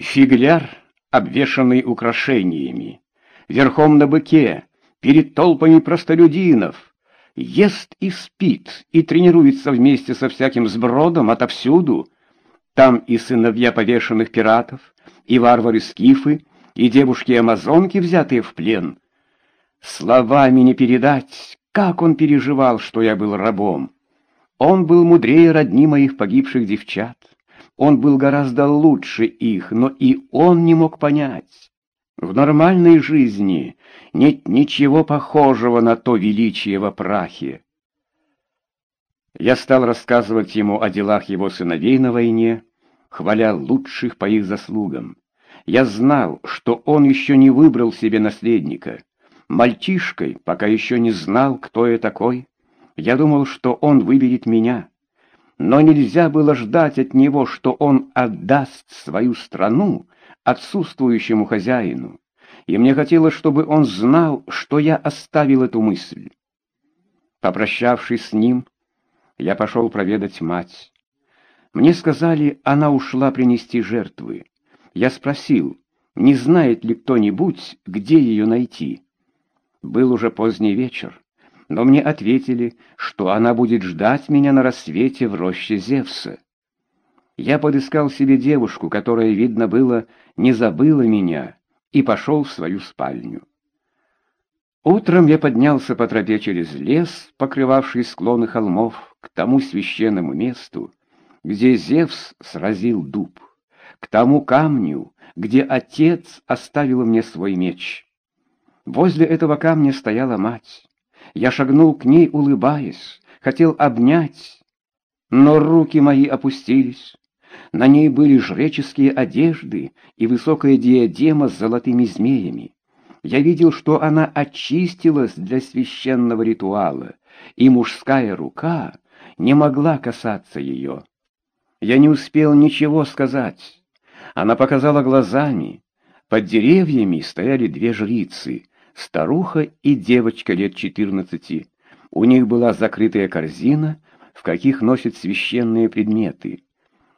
Фигляр, обвешанный украшениями, верхом на быке, перед толпами простолюдинов, ест и спит, и тренируется вместе со всяким сбродом отовсюду. Там и сыновья повешенных пиратов, и варвары-скифы, и девушки-амазонки, взятые в плен. Словами не передать, как он переживал, что я был рабом. Он был мудрее родни моих погибших девчат. Он был гораздо лучше их, но и он не мог понять. В нормальной жизни нет ничего похожего на то величие во прахе. Я стал рассказывать ему о делах его сыновей на войне, хваля лучших по их заслугам. Я знал, что он еще не выбрал себе наследника. Мальчишкой, пока еще не знал, кто я такой, я думал, что он выберет меня но нельзя было ждать от него, что он отдаст свою страну отсутствующему хозяину, и мне хотелось, чтобы он знал, что я оставил эту мысль. Попрощавшись с ним, я пошел проведать мать. Мне сказали, она ушла принести жертвы. Я спросил, не знает ли кто-нибудь, где ее найти. Был уже поздний вечер но мне ответили, что она будет ждать меня на рассвете в роще Зевса. Я подыскал себе девушку, которая, видно было, не забыла меня, и пошел в свою спальню. Утром я поднялся по тропе через лес, покрывавший склоны холмов, к тому священному месту, где Зевс сразил дуб, к тому камню, где отец оставил мне свой меч. Возле этого камня стояла мать. Я шагнул к ней, улыбаясь, хотел обнять, но руки мои опустились. На ней были жреческие одежды и высокая диадема с золотыми змеями. Я видел, что она очистилась для священного ритуала, и мужская рука не могла касаться ее. Я не успел ничего сказать. Она показала глазами. Под деревьями стояли две жрицы, старуха и девочка лет четырнадцати. У них была закрытая корзина, в каких носят священные предметы.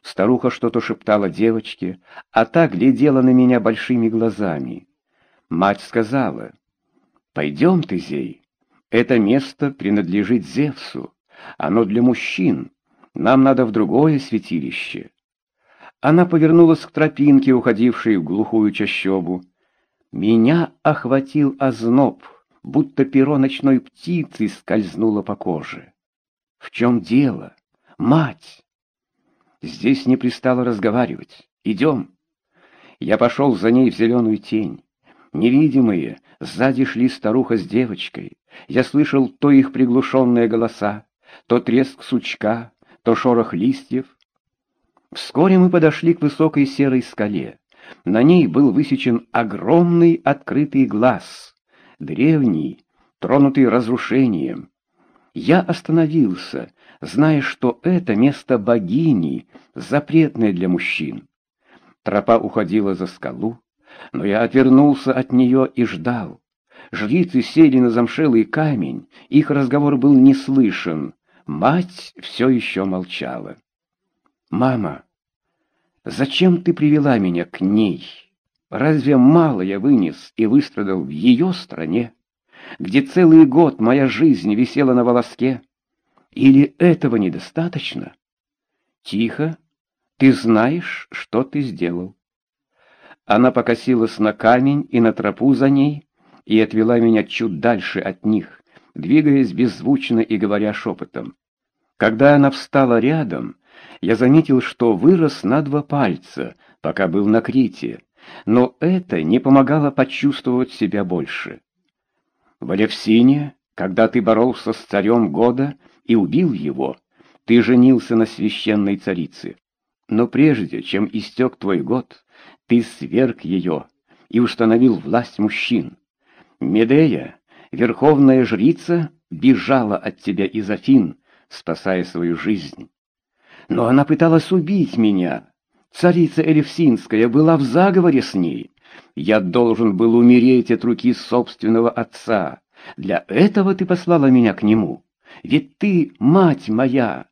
Старуха что-то шептала девочке, а та глядела на меня большими глазами. Мать сказала, «Пойдем ты, Зей, это место принадлежит Зевсу, оно для мужчин, нам надо в другое святилище». Она повернулась к тропинке, уходившей в глухую чащобу. Меня охватил озноб, будто перо ночной птицы скользнуло по коже. В чем дело? Мать! Здесь не пристало разговаривать. Идем. Я пошел за ней в зеленую тень. Невидимые, сзади шли старуха с девочкой. Я слышал то их приглушенные голоса, то треск сучка, то шорох листьев. Вскоре мы подошли к высокой серой скале. На ней был высечен огромный открытый глаз, древний, тронутый разрушением. Я остановился, зная, что это место богини, запретное для мужчин. Тропа уходила за скалу, но я отвернулся от нее и ждал. Жрицы сели на замшелый камень, их разговор был не слышен. Мать все еще молчала. «Мама, Зачем ты привела меня к ней? Разве мало я вынес и выстрадал в ее стране, где целый год моя жизнь висела на волоске? Или этого недостаточно? Тихо, ты знаешь, что ты сделал. Она покосилась на камень и на тропу за ней и отвела меня чуть дальше от них, двигаясь беззвучно и говоря шепотом. Когда она встала рядом, я заметил, что вырос на два пальца, пока был на Крите, но это не помогало почувствовать себя больше. В Алевсине, когда ты боролся с царем года и убил его, ты женился на священной царице. Но прежде, чем истек твой год, ты сверг ее и установил власть мужчин. Медея, верховная жрица, бежала от тебя из Афин, спасая свою жизнь. Но она пыталась убить меня. Царица Элевсинская была в заговоре с ней. Я должен был умереть от руки собственного отца. Для этого ты послала меня к нему. Ведь ты мать моя.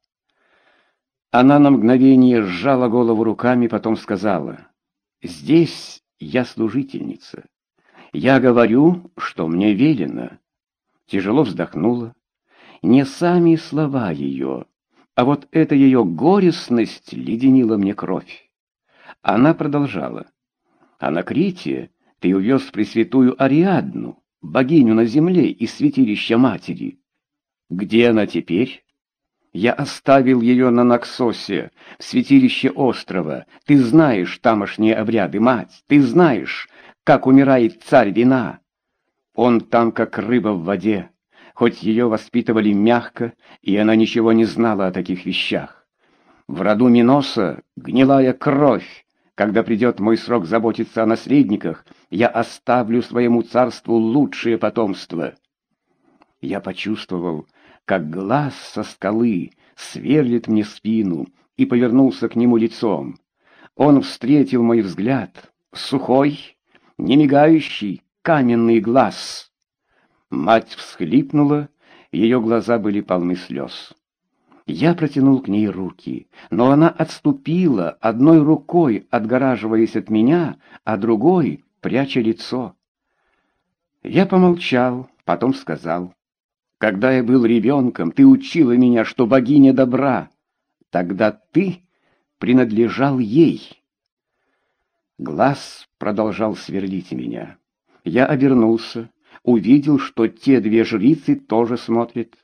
Она на мгновение сжала голову руками, потом сказала: Здесь я служительница. Я говорю, что мне велено. Тяжело вздохнула. Не сами слова ее, а вот эта ее горестность леденила мне кровь. Она продолжала. А на Крите ты увез Пресвятую Ариадну, богиню на земле из святилища матери. Где она теперь? Я оставил ее на Наксосе, в святилище острова. Ты знаешь тамошние обряды, мать, ты знаешь, как умирает царь вина. Он там, как рыба в воде, хоть ее воспитывали мягко, и она ничего не знала о таких вещах. В роду Миноса гнилая кровь. Когда придет мой срок заботиться о наследниках, я оставлю своему царству лучшее потомство. Я почувствовал, как глаз со скалы сверлит мне спину, и повернулся к нему лицом. Он встретил мой взгляд, сухой, немигающий, каменный глаз. Мать всхлипнула, ее глаза были полны слез. Я протянул к ней руки, но она отступила, одной рукой отгораживаясь от меня, а другой пряча лицо. Я помолчал, потом сказал, «Когда я был ребенком, ты учила меня, что богиня добра. Тогда ты принадлежал ей». Глаз продолжал сверлить меня. Я обернулся, увидел, что те две жрицы тоже смотрят.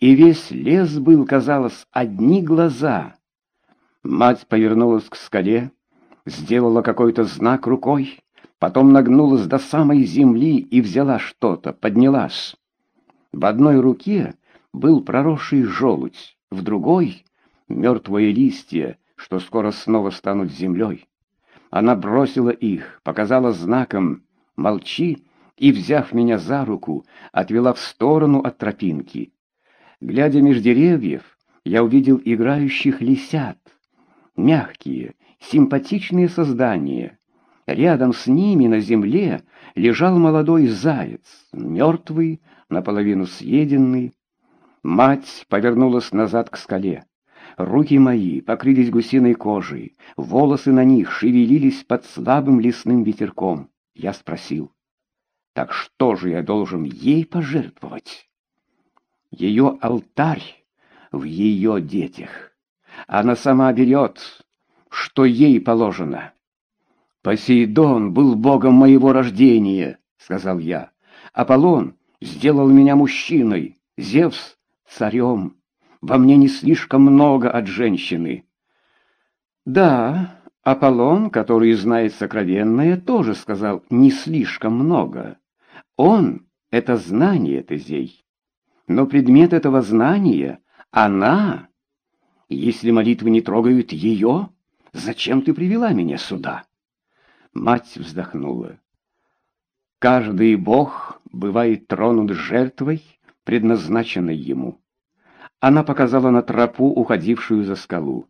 И весь лес был, казалось, одни глаза. Мать повернулась к скале, сделала какой-то знак рукой, потом нагнулась до самой земли и взяла что-то, поднялась. В одной руке был проросший желудь, в другой — мертвые листья, что скоро снова станут землей. Она бросила их, показала знаком «молчи» и, взяв меня за руку, отвела в сторону от тропинки. Глядя меж деревьев, я увидел играющих лисят. Мягкие, симпатичные создания. Рядом с ними на земле лежал молодой заяц, мертвый, наполовину съеденный. Мать повернулась назад к скале. Руки мои покрылись гусиной кожей, волосы на них шевелились под слабым лесным ветерком. Я спросил, так что же я должен ей пожертвовать? Ее алтарь в ее детях. Она сама берет, что ей положено. «Посейдон был богом моего рождения», — сказал я. «Аполлон сделал меня мужчиной, Зевс — царем. Во мне не слишком много от женщины». «Да, Аполлон, который знает сокровенное, тоже сказал «не слишком много». Он — это знание Тезей. Но предмет этого знания — она. Если молитвы не трогают ее, зачем ты привела меня сюда? Мать вздохнула. Каждый бог бывает тронут жертвой, предназначенной ему. Она показала на тропу, уходившую за скалу.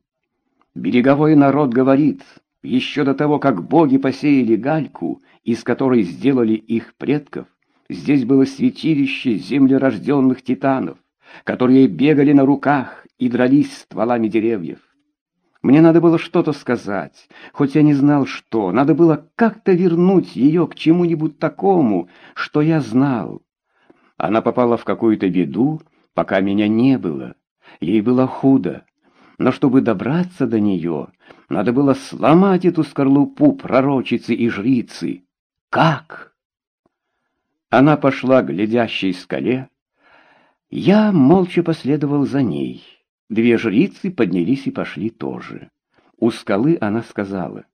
Береговой народ говорит, еще до того, как боги посеяли гальку, из которой сделали их предков, Здесь было святилище землерожденных титанов, которые бегали на руках и дрались стволами деревьев. Мне надо было что-то сказать, хоть я не знал что. Надо было как-то вернуть ее к чему-нибудь такому, что я знал. Она попала в какую-то беду, пока меня не было. Ей было худо. Но чтобы добраться до нее, надо было сломать эту скорлупу пророчицы и жрицы. Как? Она пошла к глядящей скале. Я молча последовал за ней. Две жрицы поднялись и пошли тоже. У скалы она сказала.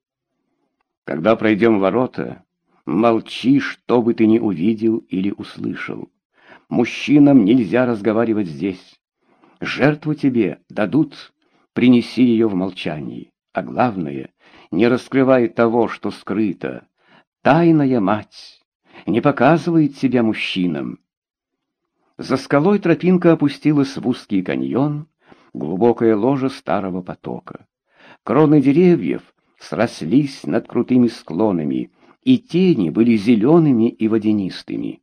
«Когда пройдем ворота, молчи, что бы ты ни увидел или услышал. Мужчинам нельзя разговаривать здесь. Жертву тебе дадут, принеси ее в молчании. А главное, не раскрывай того, что скрыто. Тайная мать» не показывает себя мужчинам. За скалой тропинка опустилась в узкий каньон, глубокое ложе старого потока. Кроны деревьев срослись над крутыми склонами, и тени были зелеными и водянистыми.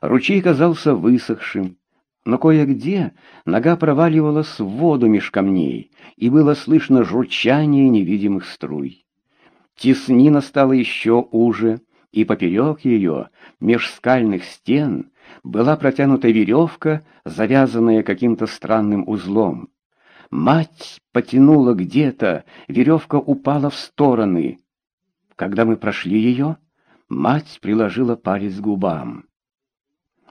Ручей казался высохшим, но кое-где нога проваливалась в воду меж камней, и было слышно журчание невидимых струй. Теснина стала еще уже, и поперек ее, меж скальных стен, была протянута веревка, завязанная каким-то странным узлом. Мать потянула где-то, веревка упала в стороны. Когда мы прошли ее, мать приложила палец к губам.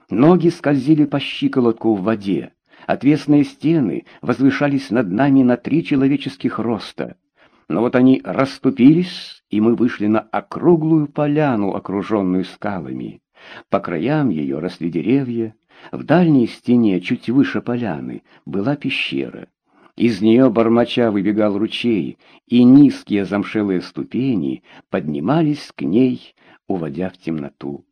Ноги скользили по щиколотку в воде. Отвесные стены возвышались над нами на три человеческих роста. Но вот они расступились, и мы вышли на округлую поляну, окруженную скалами. По краям ее росли деревья. В дальней стене, чуть выше поляны, была пещера. Из нее бормоча выбегал ручей, и низкие замшелые ступени поднимались к ней, уводя в темноту.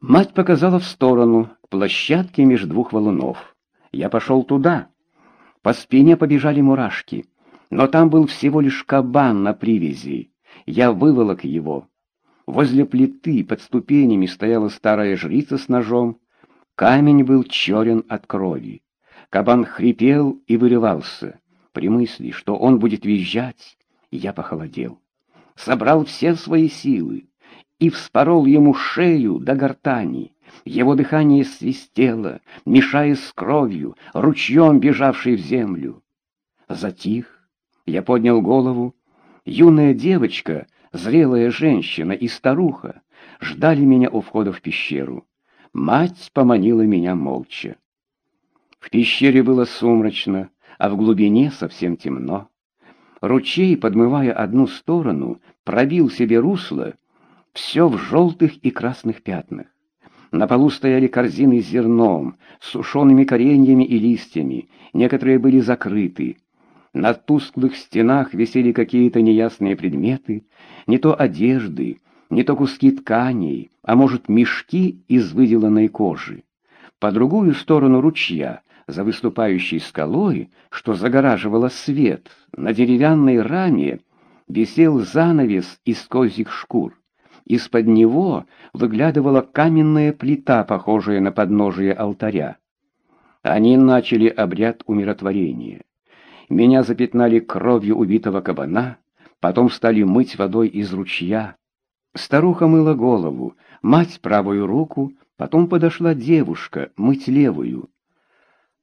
Мать показала в сторону, к площадке между двух валунов. Я пошел туда. По спине побежали мурашки, но там был всего лишь кабан на привязи. Я выволок его. Возле плиты под ступенями стояла старая жрица с ножом. Камень был черен от крови. Кабан хрипел и вырывался. При мысли, что он будет визжать, я похолодел. Собрал все свои силы и вспорол ему шею до гортани. Его дыхание свистело, мешая с кровью, ручьем бежавшей в землю. Затих, я поднял голову. Юная девочка, зрелая женщина и старуха ждали меня у входа в пещеру. Мать поманила меня молча. В пещере было сумрачно, а в глубине совсем темно. Ручей, подмывая одну сторону, пробил себе русло, все в желтых и красных пятнах. На полу стояли корзины с зерном, с сушеными кореньями и листьями, некоторые были закрыты. На тусклых стенах висели какие-то неясные предметы, не то одежды, не то куски тканей, а может мешки из выделанной кожи. По другую сторону ручья за выступающей скалой, что загораживало свет, на деревянной раме висел занавес из козьих шкур. Из-под него выглядывала каменная плита, похожая на подножие алтаря. Они начали обряд умиротворения. Меня запятнали кровью убитого кабана, потом стали мыть водой из ручья. Старуха мыла голову, мать правую руку, потом подошла девушка мыть левую.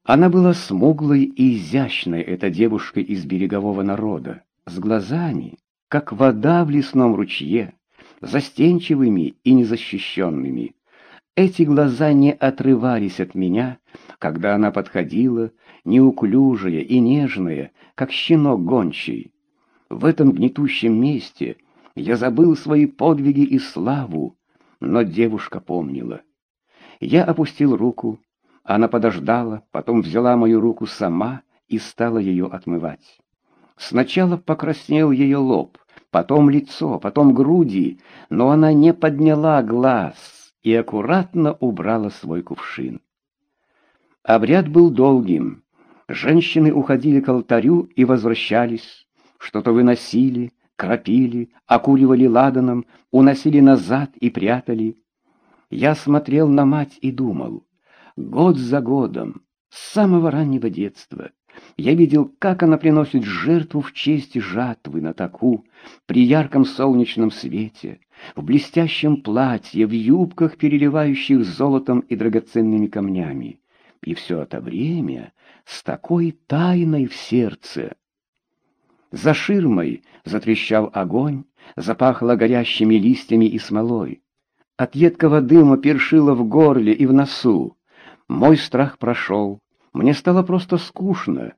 Она была смуглой и изящной, эта девушка из берегового народа, с глазами, как вода в лесном ручье, застенчивыми и незащищенными. Эти глаза не отрывались от меня, когда она подходила, неуклюжая и нежная, как щенок гончий. В этом гнетущем месте я забыл свои подвиги и славу, но девушка помнила. Я опустил руку, она подождала, потом взяла мою руку сама и стала ее отмывать. Сначала покраснел ее лоб, потом лицо, потом груди, но она не подняла глаз и аккуратно убрала свой кувшин. Обряд был долгим. Женщины уходили к алтарю и возвращались, что-то выносили, кропили, окуривали ладаном, уносили назад и прятали. Я смотрел на мать и думал, Год за годом, с самого раннего детства, я видел, как она приносит жертву в честь жатвы на таку, при ярком солнечном свете, в блестящем платье, в юбках, переливающих золотом и драгоценными камнями. И все это время с такой тайной в сердце. За ширмой затрещал огонь, запахло горящими листьями и смолой. От едкого дыма першило в горле и в носу. Мой страх прошел. Мне стало просто скучно.